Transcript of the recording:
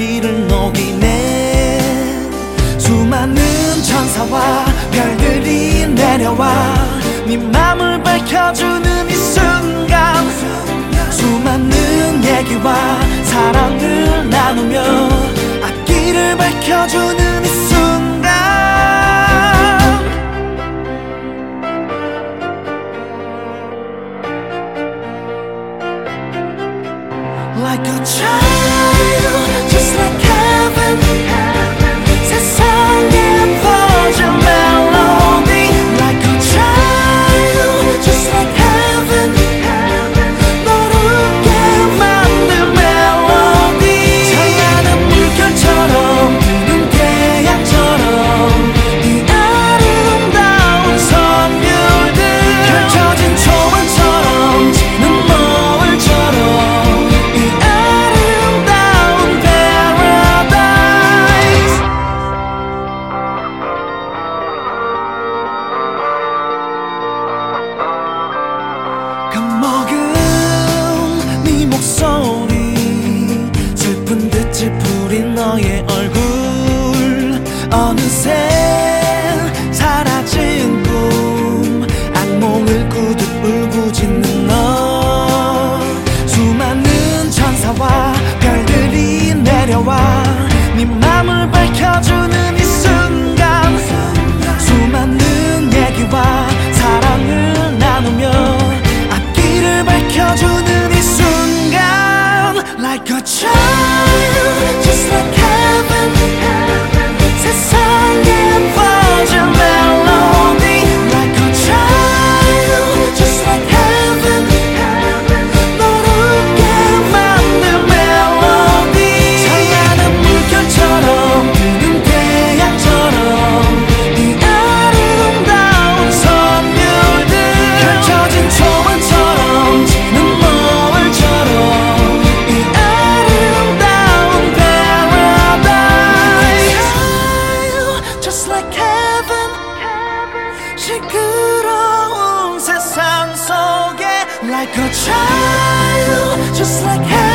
도시를 녹이네. 수많은 천사와 별들이 내려와 네 맘을 밝혀주는 이 순간. 수많은 얘기와 사랑을 나누며 앞길을 밝혀주는 이 순간. Like a child, just like heaven 너의 얼굴 어느새 사라진 꿈. 악몽을 꾸듯 울부짖는 너. 수많은 천사와 별들이 내려와 네 맘을 밝혀주는 시끄러운 세상 속에 Like a child, just like